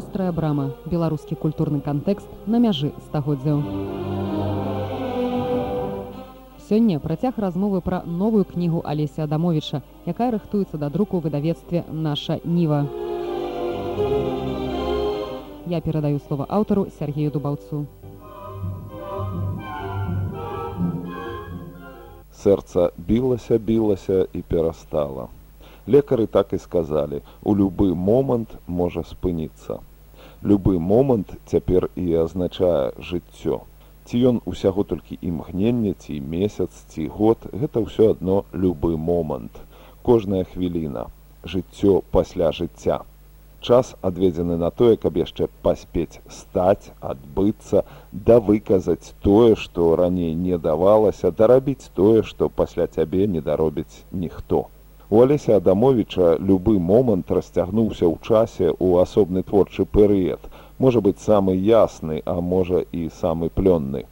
вострая брама беларускі культурны кантэкст на мяжы стагоддзяў. Сёння працяг размовы пра новую кнігу алеся адамовича якая рыхтуецца да друку ў выдавецтве наша ніва я перадаю слова аўтару сергею дубаўцу. Сэрца білася білася і перастала. Лекары так і сказалі у любы момант можа спыніцца любы момант цяпер і азначае жыццё. Ці ён усяго толькі імгнення ці месяц ці год гэта ўсё адно любы момант. Кожная хвіліна. Жыццё пасля жыцця. Час адведзены на тое каб яшчэ паспець стаць адбыцца да выказаць тое што раней не давалася дарабіць тое што пасля цябе не даробіць ніхто У алеся адамовича любы момант расцягнуўся ў часе ў асобны творчы перыяд. Можа быць самы ясны а можа і самы плённы.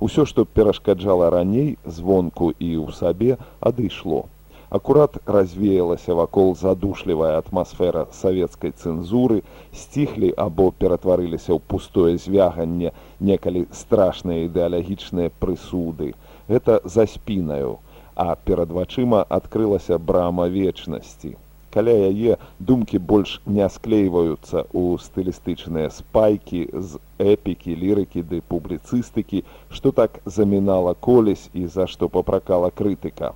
Усё што перашкаджала раней звонку і ў сабе адышло. Акурат развеялася вакол задушлівая атмасфера савецкай цэнзуры сціхлі або ператварыліся ў пустое звяганне некалі страшныя ідэалагічныя прысуды. Гэта за спінаю а перад вачыма адкрылася брама вечнасці. Каля яе думкі больш не склейваюцца ў стылістычныя спайкі з эпікі, лірыкі ды публіцыстыкі, што так замінала колесь і за што папракала крытыка.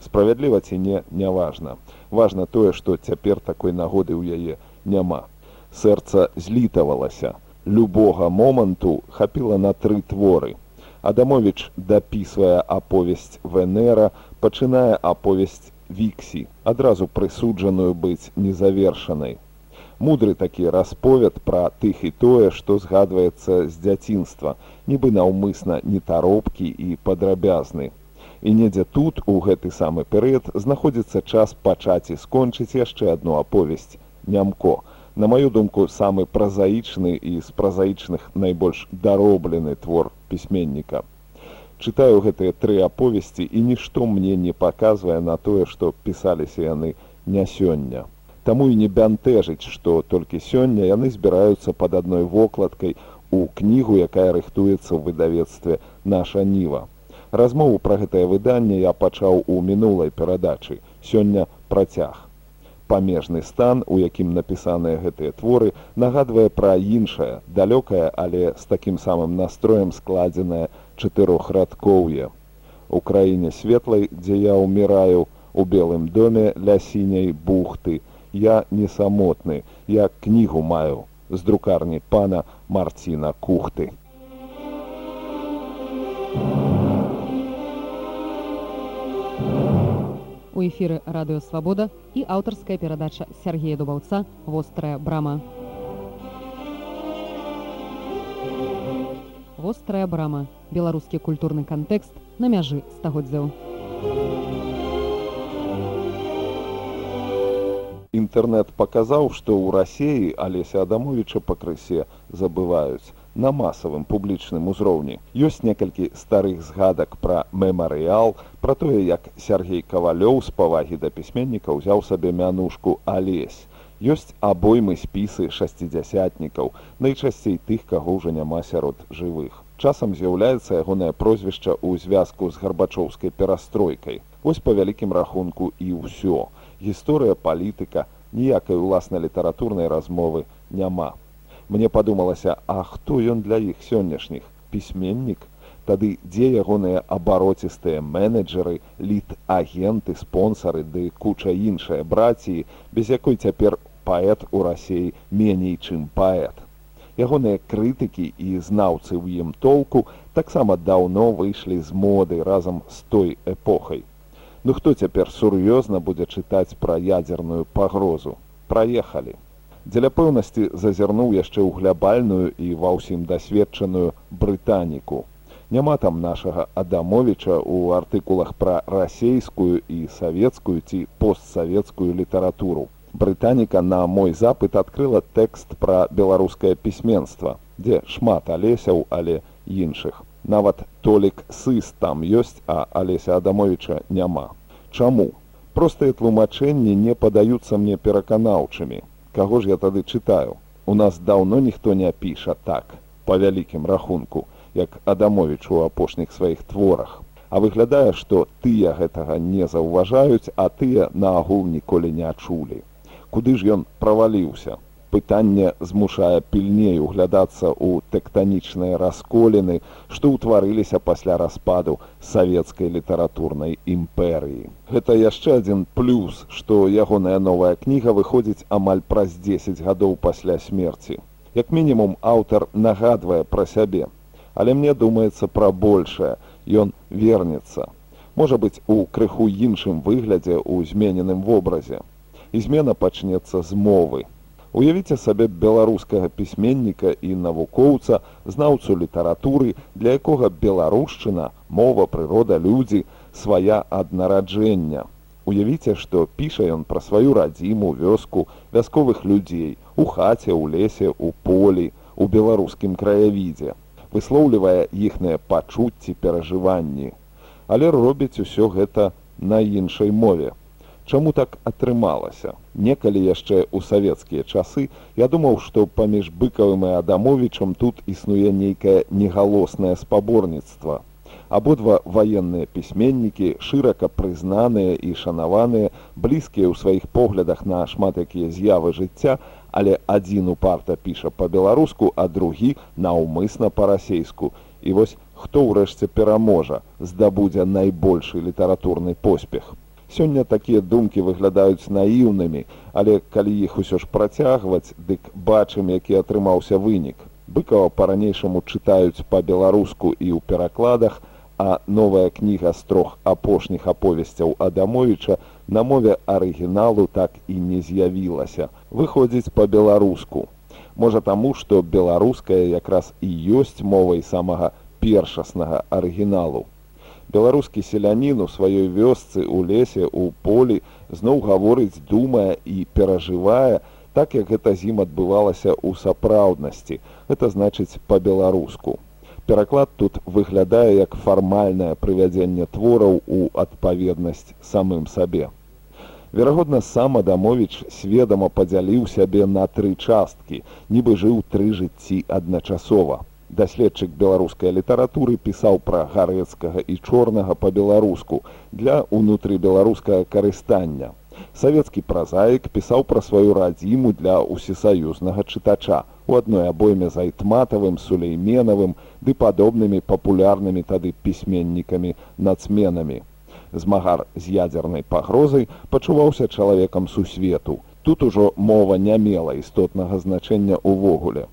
Справядліва ці не няважна. Важна тое, што цяпер такой нагоды ў яе няма. Сэрца злітавалася. Любога моманту хапіла на тры творы. Адамович дапісвае аповесць Венера, пачынае аповесць Віксі, адразу прысуджаную быць незавершанай. Мудры такі расповед пра тых і тое, што згадваецца з дзяцінства, нібы наўмысна нетаропкі і падрабязны. І недзе тут, у гэты самы перыяд, знаходзіцца час пачаць і скончыць яшчэ адну аповесць нямко. На маю думку, самы празаічны і з празаічных найбольш дароблены твор пісьменніка. Чытаю гэтыя тры аповесці і нішто мне не паказвае на тое, што пісаліся яны не сёння. Таму і не бянтэжыць, што толькі сёння яны збіраюцца пад адной вокладкай у кнігу, якая рыхтуецца ў выдавецтве наша ніва. Размову пра гэтае выданне я пачаў у мінулай перадачы. Сёння працяг памежны стан, у якім напісаныя гэтыя творы, нагадвае пра іншае, далёкае, але з такім самым настроем складзенае чатырохрадкоўе. У краіне светлай, дзе я ўміраю у белым доме ля сіняй бухты, я не самотны, я кнігу маю з друкарні пана Марціна кухты. У эфіры радыёвабода і аўтарская перадача Сергея дубаўца вострая брама вострая брама беларускі культурны кантэкст на мяжы стагоддзяў інтэрнэт паказаў што ў рассеі алеся адамовича пакрысе забываюць на масавым публічным узроўні. Ёсць некалькі старых згадак пра мемарыял, пра тое, як Сергей Кавалёў з павагі да пісьменніка ўзяў сабе мянушку алесь. Ёсць абоймы спісы шасцідзясятнікаў, найчасцей тых, каго ўжо няма сярод жывых. Часам з'яўляецца ягонае прозвішча ў звязку з гарбачоўскай перастройкай. Вось па вялікім рахунку і ўсё. Гісторыя палітыка, ніякай уласна літаратурнай размовы няма мне падумалася а хто ён для іх сённяшніх пісьменнік тады дзе ягоныя абароцістыя менеджеры літ агенты спонсары ды куча іншая браціі без якой цяпер паэт у рассеі меней чым паэт. Ягоныя крытыкі і знаўцы ў ім толку таксама даўно выйшлі з моды разам з той эпохай. Ну хто цяпер сур'ёзна будзе чытаць пра ядзерную пагрозу? Праехалі. Дзеля пэўнасці зазірнуў яшчэ ў глябальную і ва ўсім дасведчаную брытаніку. Няма там нашага Адамовіча ў артыкулах пра расейскую і савецкую ці постсавецкую літаратуру. Брытаніка на мой запыт адкрыла тэкст пра беларускае пісьменства, дзе шмат алесяў, але іншых. Нават толік сыс там ёсць, а алеся Адамовіча няма. Чаму? Простыя тлумачэнні не падаюцца мне пераканаўчымі каго ж я тады чытаю у нас даўно ніхто не піша так па вялікім рахунку як адамовіч у апошніх сваіх творах а выглядае што тыя гэтага не заўважаюць а тыя наогул ніколі не чулі куды ж ён праваліўся пытанне змушае пільней углядацца ў тэктанічныя расколіны, што ўтварыліся пасля распаду савецкай літаратурнай імперыі. Гэта яшчэ адзін плюс, што ягоная новая кніга выходзіць амаль праз 10 гадоў пасля смерці. Як мінімум аўтар нагадвае пра сябе, але мне думаецца пра большае, ён вернецца. Можа быць у крыху іншым выглядзе ў змененым вобразе. І змена пачнецца з мовы. Уявіце сабе беларускага пісьменніка і навукоўца, знаўцу літаратуры, для якога беларушчына, мова, прырода, людзі, свая ад нараджэння. Уявіце, што піша ён пра сваю радзіму, вёску, вясковых людзей, у хаце, у лесе, у полі, у беларускім краявідзе, выслоўлівае іхныя пачуцці перажыванні. Але робіць усё гэта на іншай мове. Чаму так атрымалася? Некалі яшчэ ў савецкія часы я думаў, што паміж быкавым і адамовічам тут існуе нейкае негалоснае спаборніцтва. Абодва ваенныя пісьменнікі шырака прызнаныя і шанаваныя, блізкія ў сваіх поглядах на шмат якія з'явы жыцця, але адзін упарта піша па-беларуску, а другі наўмысна па-расейску. І вось хто ўрэшце пераможа, здабудзе найбольшы літаратурны поспех. Сёння такія думкі выглядаюць наіўнымі, але калі іх усё ж працягваць, дык бачым, які атрымаўся вынік. Быкава па-ранейшаму чытаюць па-беларуску і ў перакладах, а новая кніга з трох апошніх аповесцяў Адамовіча на мове арыгіналу так і не з'явілася. Выходзіць па-беларуску. Можа таму, што беларуская якраз і ёсць мовай самага першаснага арыгіналу. Беларускі селянін у сваёй вёсцы ў лесе ў полі зноў гаворыць думае і перажывае так як гэта з ім адбывалася ў сапраўднасці. Это значыць па-беларуску. Пераклад тут выглядае як фармальнае прывядзенне твораў у адпаведнасць самым сабе верагодна сам адамович сведама падзяліў сябе на тры часткі нібы жыў тры жыцці адначасова даследчык беларускай літаратуры пісаў пра гарэцкага і чорнага па-беларуску для унутрыбеларускага карыстання. Савецкі празаік пісаў пра сваю радзіму для ўсесаюзнага чытача у адной абойме з айтматавым сулейменавым ды падобнымі папулярнымі тады пісьменнікамі нацменамі. Змагар з ядзернай пагрозай пачуваўся чалавекам сусвету. Тут ужо мова не мела істотнага значэння ўвогуле.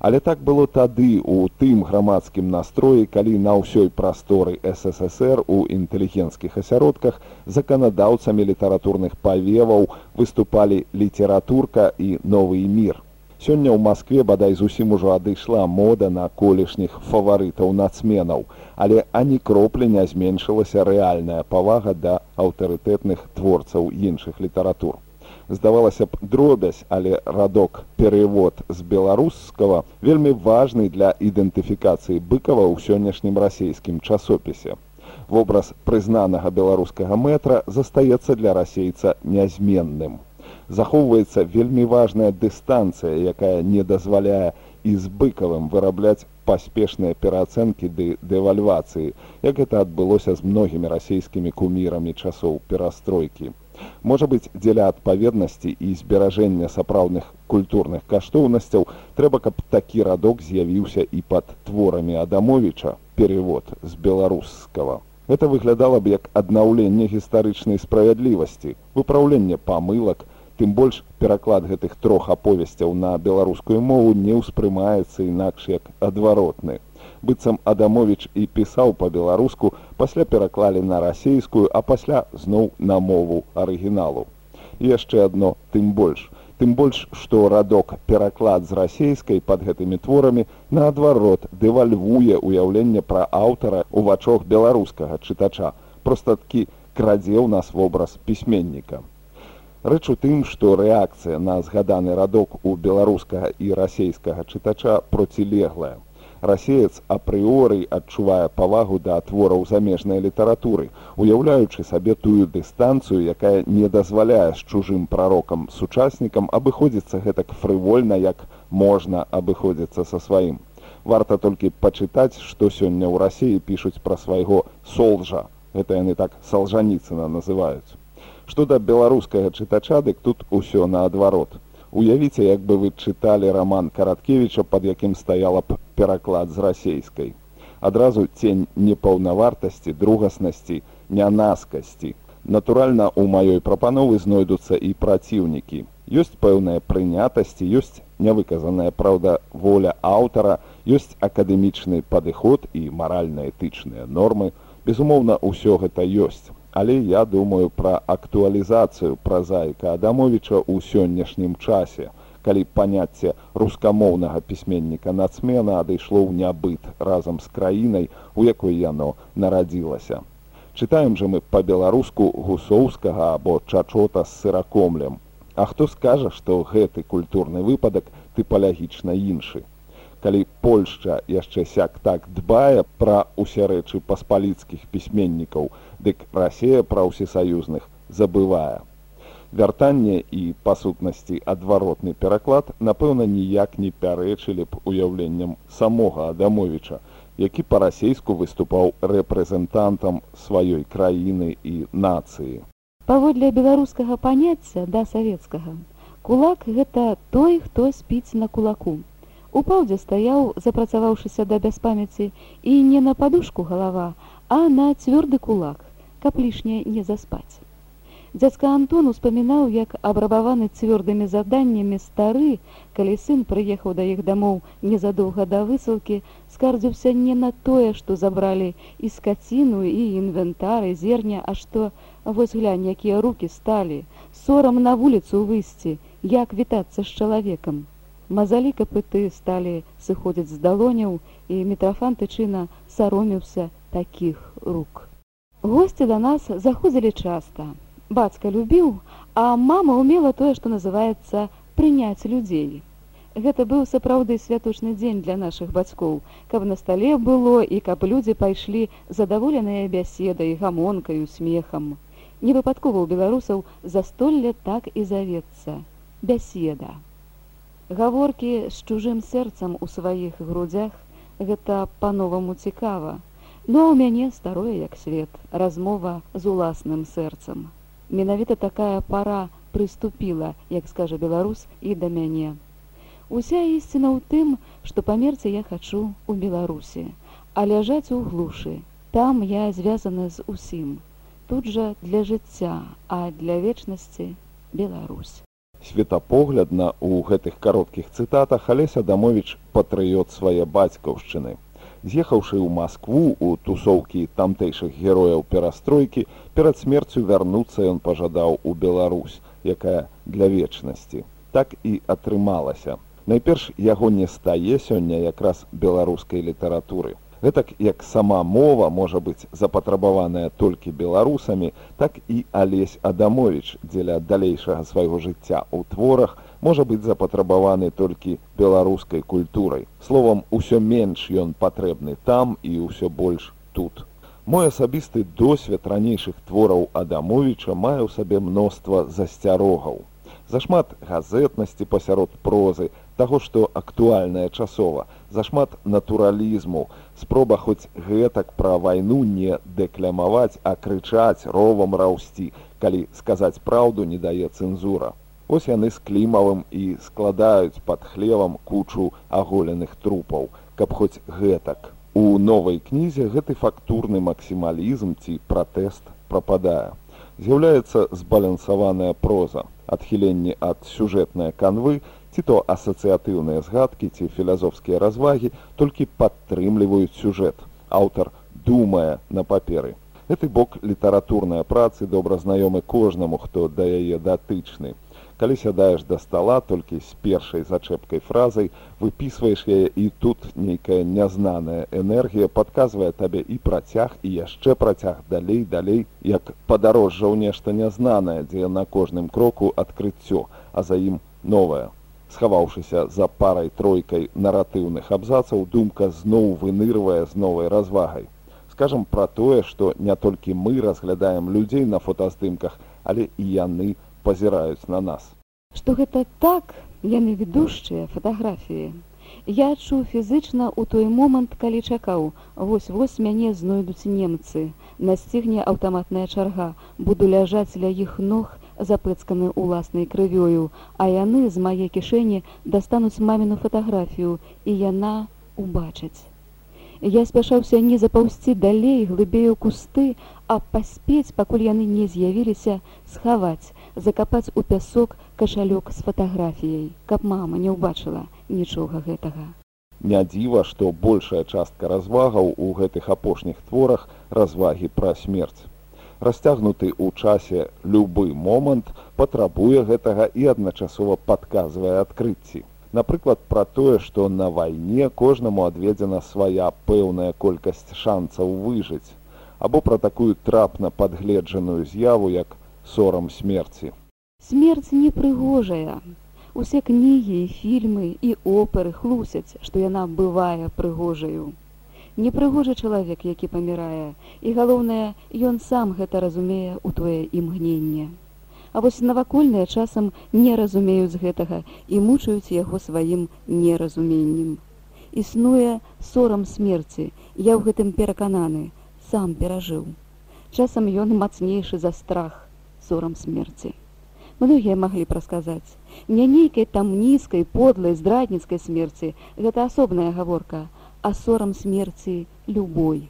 Але так было тады у тым грамадскім настроі, калі на ўсёй прасторы ССР у інтэлігенцкіх асяродках заканадаўцамі літаратурных павеваў выступалі літературка і новы мір. Сёння ў Маскве бадай зусім ужо адышла мода на колішніх фаварытаў нацменаў, але ані кроплі не зменшылася рэальная павага да аўтарытэтных творцаў іншых літаратур. Здавалася б дробязь але радок перевод з беларускага вельмі важны для ідэнтыфікацыі быкава ў сённяшнім расійскім часопісе. Вобраз прызнанага беларускага метра застаецца для расейца нязменным захоўваецца вельмі важная дыстанцыя якая не дазваляе і з быкавым вырабляць паспешныя пераацэнкі ды дэвальвацыі як гэта адбылося з многімі расійскімі кумірамі часоў перастройкі Можа быць, дзеля адпаведнасці і зберажэння сапраўдных культурных каштоўнасцяў трэба, каб такі радок з'явіўся і пад творамі Адамовіча перевод з беларускага. Это выглядала б як аднаўленне гістарычнай справядлівасці, выпраўленне памылак, тым больш пераклад гэтых трох аповесцяў на беларускую мову не ўспрымаецца інакш як адваротны. Быццам адамович і пісаў па-беларуску пасля пераклалі на расійскую а пасля зноў на мову арыгіналу. Яшчэ адно тым больш. Тым больш што радок пераклад з расійскай пад гэтымі творамі наадварот дэвальвуе ўяўленне пра аўтара ў вачох беларускага чытача простаткі крадзе ў нас вобраз пісьменніка рэч у тым што рэакцыя на згаданы радок у беларускага і расійскага чытача процілеглая Расеец апрыорый адчувае павагу да твораў замежнай літаратуры, уяўляючы сабе тую дыстанцыю, якая не дазваляе з чужым прарокам сучаснікам абыходзіцца гэтак фрывольна, як можна абыходзіцца са сваім. Варта толькі пачытаць, што сёння ў рассіі пішуць пра свайго солжа. Гэта яны так салжаніцына называюць. Што да беларускага чытача, дык тут усё наадварот. Уявіце, як бы вы чыталі роман караткевіча, пад якім стаяла б пераклад з расейскай. Адразу цень непаўнавартасці, другаснасці, нянаскасці. Натуральна, у маёй прапановы знойдуцца і праціўнікі. Ёсць пэўная прынятасці, ёсць нявыказаная праўда воля аўтара, ёсць акадэмічны падыход і маральна-этычныя нормы. Безумоўна, ўсё гэта ёсць. Але я думаю пра актуалізацыю празаіка Адамовіча ў сённяшнім часе, калі паняцце рускамоўнага пісьменніка нацмена адышло ў нябыт разам з краінай, у якой яно нарадзілася. Чытаем жа мы па-беларуску гусоўскага або чачота з сыракомлем. А хто скажа, што гэты культурны выпадак тыпалагічна іншы калі Польшча яшчэ сяк так дбае пра ўсе рэчы паспаліцкіх пісьменнікаў, дык Расія пра ўсесаюзных забывае. Вяртанне і па сутнасці адваротны пераклад, напэўна, ніяк не пярэчылі б уяўленнем самога Адамовіча, які па-расейску выступаў рэпрэзентантам сваёй краіны і нацыі. Паводле беларускага паняцця да савецкага, кулак гэта той, хто спіць на кулаку. У паўдзе стаяў, запрацаваўшыся да бяспамяці, і не на падушку галава, а на цвёрды кулак, каб лішняе не заспаць. Дзядзька Антон успамінаў, як абрабаваны цвёрдымі заданнямі стары, калі сын прыехаў да іх дамоў незадоўга да высылкі, скардзіўся не на тое, што забралі і скаціну і інвентары зерня, а што вось глянь, якія рукі сталі, сорам на вуліцу выйсці, як вітацца з чалавекам. Мазалі капыты сталі сыходзіць з далоняў, і мітрафан тычына сароміўся такіх рук. Госці да нас заходзілі часта. Бацька любіў, а мама ўмела тое, што называецца прыняць людзей. Гэта быў сапраўды святочны дзень для нашых бацькоў, каб на стале было і каб людзі пайшлі задаволеныя бяседай, гамонкаю, смехам. Невыпадкова ў беларусаў застолле так і завецца. Бяседа. Гаворкі з чужым сэрцам у сваіх грудзях гэта па-новаму цікава. Ну а ў мяне старое як свет, размова з уласным сэрцам. Менавіта такая пара прыступіла, як скажа беларус і да мяне. Уся ісціна ў тым, што памерці я хачу у Беларусі, а ляжаць у глушы. Там я звязаны з усім. Тут жа для жыцця, а для вечнасці Беларусь. Светапоглядна ў гэтых кароткіх цытатах Алесь Адамович патрыёт свае бацькаўшчыны. З'ехаўшы ў Маскву у тусоўкі тамтэйшых герояў перастройкі, перад смерцю вярнуцца ён пажадаў у Беларусь, якая для вечнасці. Так і атрымалася. Найперш яго не стае сёння якраз беларускай літаратуры. Гэтак як сама мова можа быць запатрабаваная толькі беларусамі, так і Алесь Адамович дзеля далейшага свайго жыцця ў творах можа быць запатрабаваны толькі беларускай культурай. Словам, усё менш ён патрэбны там і ўсё больш тут. Мой асабісты досвед ранейшых твораў Адамовіча мае ў сабе мноства засцярогаў. Зашмат газетнасці пасярод прозы, таго, што актуальная часова, зашмат натуралізму, спроба хоць гэтак пра вайну не дэклямаваць, а крычаць ровам раўсці, калі сказаць праўду не дае цэнзура. Вось яны з клімавым і складаюць пад хлевам кучу аголеных трупаў, каб хоць гэтак. У новай кнізе гэты фактурны максімалізм ці пратэст прападае. З'яўляецца збалансаваная проза, адхіленні ад сюжэтнай канвы, ці то асацыятыўныя згадкі ці філазофскія развагі толькі падтрымліваюць сюжэт. Аўтар думае на паперы. Гэты бок літаратурнай працы добра знаёмы кожнаму, хто да яе датычны. Калі сядаеш да стала толькі з першай зачэпкай фразай, выпісваеш яе і тут нейкая нязнаная энергія падказвае табе і працяг і яшчэ працяг далей далей, як падарожжа ў нешта нязнанае, дзе на кожным кроку адкрыццё, а за ім новае Схаваўшыся за парай тройкай наратыўных абзацаў, думка зноў вынырвае з новай развагай. Скажам пра тое, што не толькі мы разглядаем людзей на фотаздымках, але і яны пазіраюць на нас. Што гэта так, яны ведушчыя фатаграфіі. Я адчуў фізычна ў той момант, калі чакаў, вось-вось мяне знойдуць немцы. Насцігне аўтаматная чарга, буду ляжаць ля іх ног, запэцканы ўласнай крывёю, а яны з мае кішэні дастануць маміну фатаграфію, і яна убачыць. Я спяшаўся не запаўсці далей глыбею кусты, а паспець, пакуль яны не з'явіліся, схаваць, закапаць у пясок кашалёк з фатаграфіяй, каб мама не ўбачыла нічога гэтага. Не дзіва, што большая частка развагаў у гэтых апошніх творах развагі пра смерць. Расцягнуты ў часе любы момант патрабуе гэтага і адначасова падказвае адкрыцці. Напрыклад, пра тое, што на вайне кожнаму адведзена свая пэўная колькасць шанцаў выжыць, або пра такую трапна падгледжаную з'яву, як сорам смерці. Смерць непрыгожая. Усе кнігі, фільмы і оперы хлусяць, што яна бывае прыгожаю. Непрыгожы чалавек, які памірае, і галоўнае, ён сам гэта разумее ў тое імгненне. А вось навакольныя часам не разумеюць гэтага і мучаюць яго сваім неразуменнем. Існуе сорам смерці, я ў гэтым перакананы, сам перажыў. Часам ён мацнейшы за страх сорам смерці. Многія маглі прасказаць. Не нейкай там нізкай, подлай, здрадніцкай смерці, гэта асобная гаворка, а сорам смерці любой.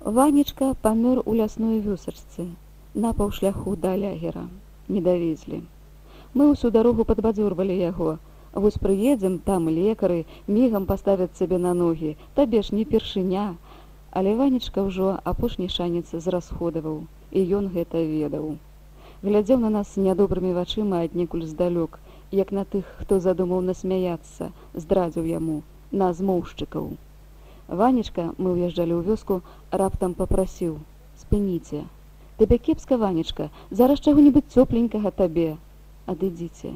Ванечка памёр у лясной вёсачцы, на паўшляху да лягера, не давезлі. Мы ўсю дарогу падбадзёрвалі яго. Вось прыедзем, там лекары, мігам паставяць сабе на ногі, табе ж не першыня. Але Ванечка ўжо апошні шанец зрасходаваў, і ён гэта ведаў глядзеў на нас нядобрымі вачыма аднекуль здалёк, як на тых, хто задумаў насмяяцца, здрадзіў яму на змоўшчыкаў. Ванечка, мы ўязджалі ў вёску, раптам попрасіў: спыніце. Табе кепска ванечка, зараз чаго-небудзь цёпленькага табе. Адыдзіце,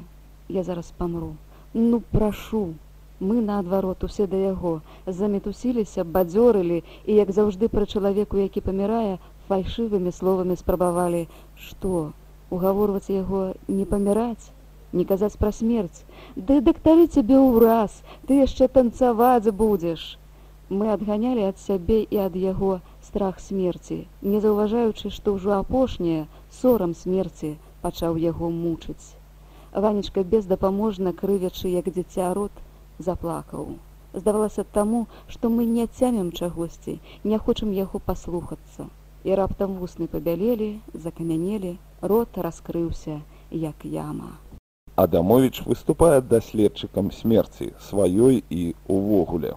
я зараз памру. Ну прашу. Мы наадварот усе да яго замітусіліся, бадзёрылі і, як заўжды пра чалавеку, які памірае, фальшывымі словамі спрабавалі, што угаворваць яго не паміраць не казаць пра смерць ды дактары цябе ўраз ты яшчэ танцаваць будзеш мы адганялі ад сябе і ад яго страх смерці не заўважаючы што ўжо апошняе сорам смерці пачаў яго мучыць ванечка бездапаможна крывячы як дзіця рот заплакаў здавалася таму што мы не цямем чагосьці не хочам яго паслухацца і раптам вусны пабялелі закамянелі рот раскрыўся як яма. Адамович выступае даследчыкам смерці сваёй і увогуле.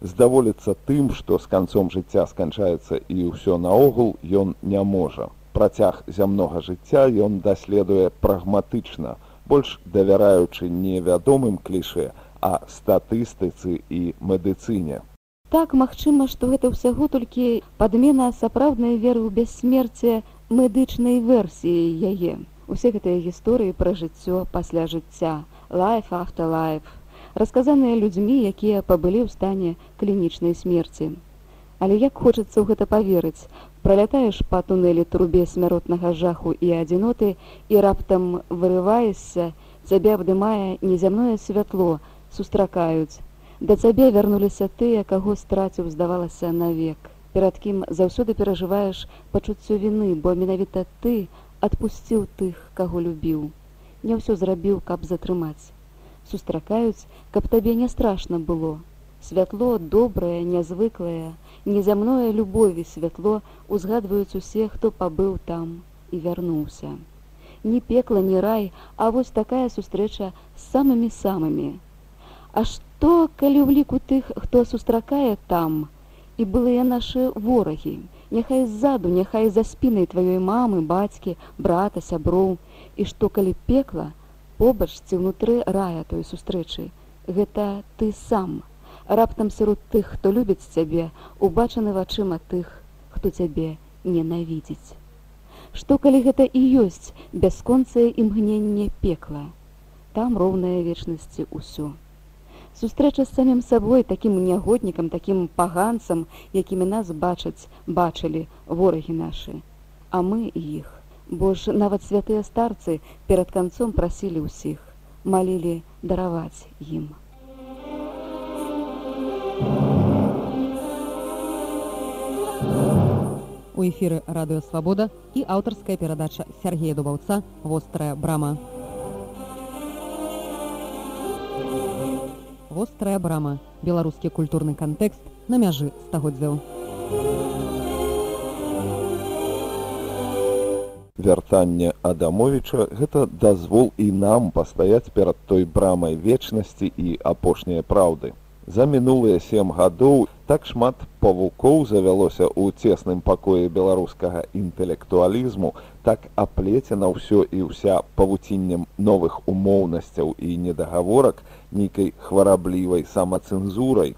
Здаволіцца тым, што з канцом жыцця сканчаецца і ўсё наогул ён не можа. Працяг зямнога жыцця ён даследуе прагматычна, больш давяраючы невядомым кліше, а статыстыцы і медыцыне. Так магчыма, што гэта ўсяго толькі падмена сапраўднай веры ў бяссмерце медычнай версіі яе. Усе гэтыя гісторыі пра жыццё пасля жыцця, лайф авто лайф, расказаныя людзьмі, якія пабылі ў стане клінічнай смерці. Але як хочацца ў гэта паверыць, пралятаеш па тунэлі трубе смяротнага жаху і адзіноты і раптам вырываешся, цябе абдымае незямное святло, сустракаюць. Да цябе вярнуліся тыя, каго страціў, здавалася навек перад кім заўсёды перажываеш пачуццё віны, бо менавіта ты адпусціў тых, каго любіў. Не ўсё зрабіў, каб затрымаць. Сустракаюць, каб табе не страшна было. Святло добрае, нязвыклае, незямное любові святло узгадваюць усе, хто пабыў там і вярнуўся. Ні пекла, ні рай, а вось такая сустрэча з самымі самымі. А што, калі ў ліку тых, хто сустракае там, і былыя нашы ворагі. Няхай ззаду, няхай за спінай тваёй мамы, бацькі, брата, сяброў, і што калі пекла, побач ці ўнутры рая той сустрэчы. Гэта ты сам. Раптам сярод тых, хто любіць цябе, убачаны вачыма тых, хто цябе ненавідзіць. Што калі гэта і ёсць бясконцае імгненне пекла. там роўная вечнасці ўсё. Сустрэча з самім сабой такім нягоднікам, такім паганцам, якімі нас бачаць, бачылі ворагі нашы, а мы іх. Бо ж нават святыя старцы перад канцом прасілі ўсіх, малілі дараваць ім. У эфіры радыёвабода і аўтарская перадача Сергея Дубаўца вострая брама. вострая брама беларускі культурны кантэкст на мяжы стагоддзяў вяртанне адамовича гэта дазвол і нам пастаяць перад той брамай вечнасці і апошняй праўды за мінулыя сем гадоў так шмат павукоў завялося ў цесным пакоі беларускага інтэлектуалізму так аплецена ўсё і ўся павуціннем новых умоўнасцяў і недагаворак нейкай хвараблівай самацэнзурай.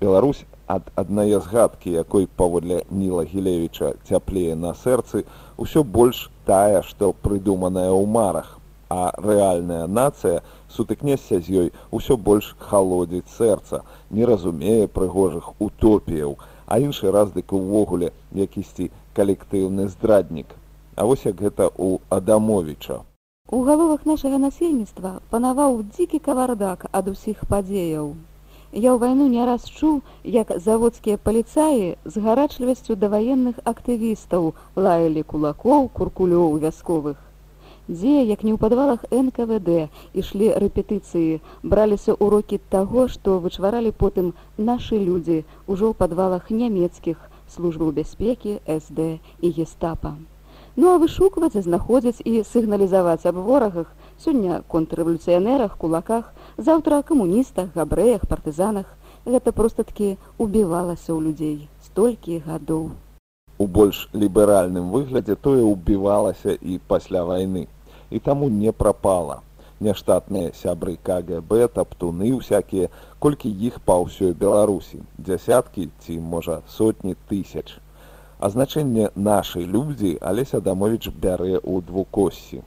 Беларусь ад аднае згадкі, якой паводле Ніла Гілевіча цяплее на сэрцы, усё больш тая, што прыдуманая ў марах, а рэальная нацыя сутыкнесся з ёй усё больш халодзіць сэрца, не разумее прыгожых утопіяў, а іншы раз дык увогуле якісьці калектыўны здраднік. А вось як гэта ў Адамовіча. У галовах нашага насельніцтва панаваў дзікі кавардак ад усіх падзеяў. Я ў вайну не раз чуў, як заводскія паліцаі з гарачлівасцю да ваенных актывістаў лаялі кулакоў, куркулёў вясковых. Дзе, як не ў падвалах НКВД ішлі рэпетыцыі, браліся ўрокі таго, што вычваралі потым нашы людзі ўжо ў падвалах нямецкіх службаў бяспекі, СД і гестапа. Ну а вышукваць, знаходзіць і сігналізаваць аб ворагах, сёння контррэвалюцыянерах, кулаках, заўтра камуністах, габрэях, партызанах. Гэта проста-такі убівалася ў людзей столькі гадоў. У больш ліберальным выглядзе тое ўбівалася і пасля вайны. І таму не прапала. Няштатныя сябры КГБ, таптуны ўсякія, колькі іх па ўсёй Беларусі, дзясяткі ці, можа, сотні тысяч а значэнне нашай людзі алеся дамовіч бярэ ў двукоссі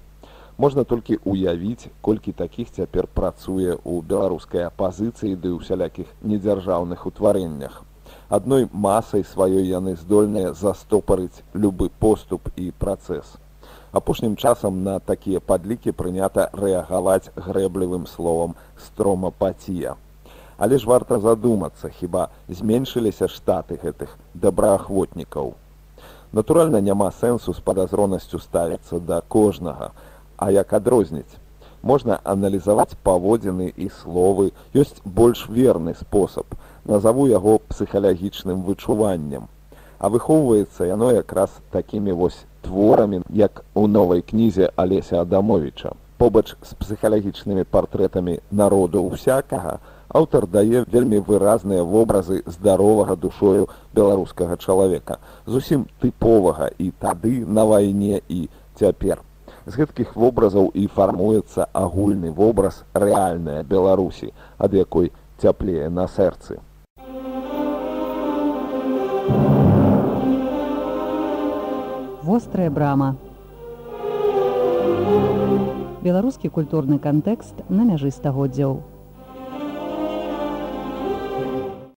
можна толькі уявіць колькі такіх цяпер працуе ў беларускай апазіцыі ды ў сялякіх недзяржаўных утварэннях. Адной масай сваёй яны здольныя застопарыць любы поступ і працэс. Апошнім часам на такія падлікі прынята рэагаваць грэблівым словам стромапатія але ж варта задумацца хіба зменшыліся штаты гэтых добраахвотнікаў? Натуральна, няма сэнсу з падазронасцю ставіцца да кожнага, а як адрозніць. Можна аналізаваць паводзіны і словы, ёсць больш верны спосаб. Назаву яго псіхалагічным вычуваннем. А выхоўваецца яно якраз такімі вось творамі, як у новай кнізе Алеся Адамовіча. Побач з псіхалагічнымі партрэтамі народу ўсякага, аўтар дае вельмі выразныя вобразы здаровага душою беларускага чалавека зусім тыповага і тады на вайне і цяпер з гэткіх вобразаў і фармуецца агульны вобраз рэальная беларусі ад якой цяплее на сэрцы. Вострая брама. Беларускі культурны кантэкст на мяжы стагоддзяў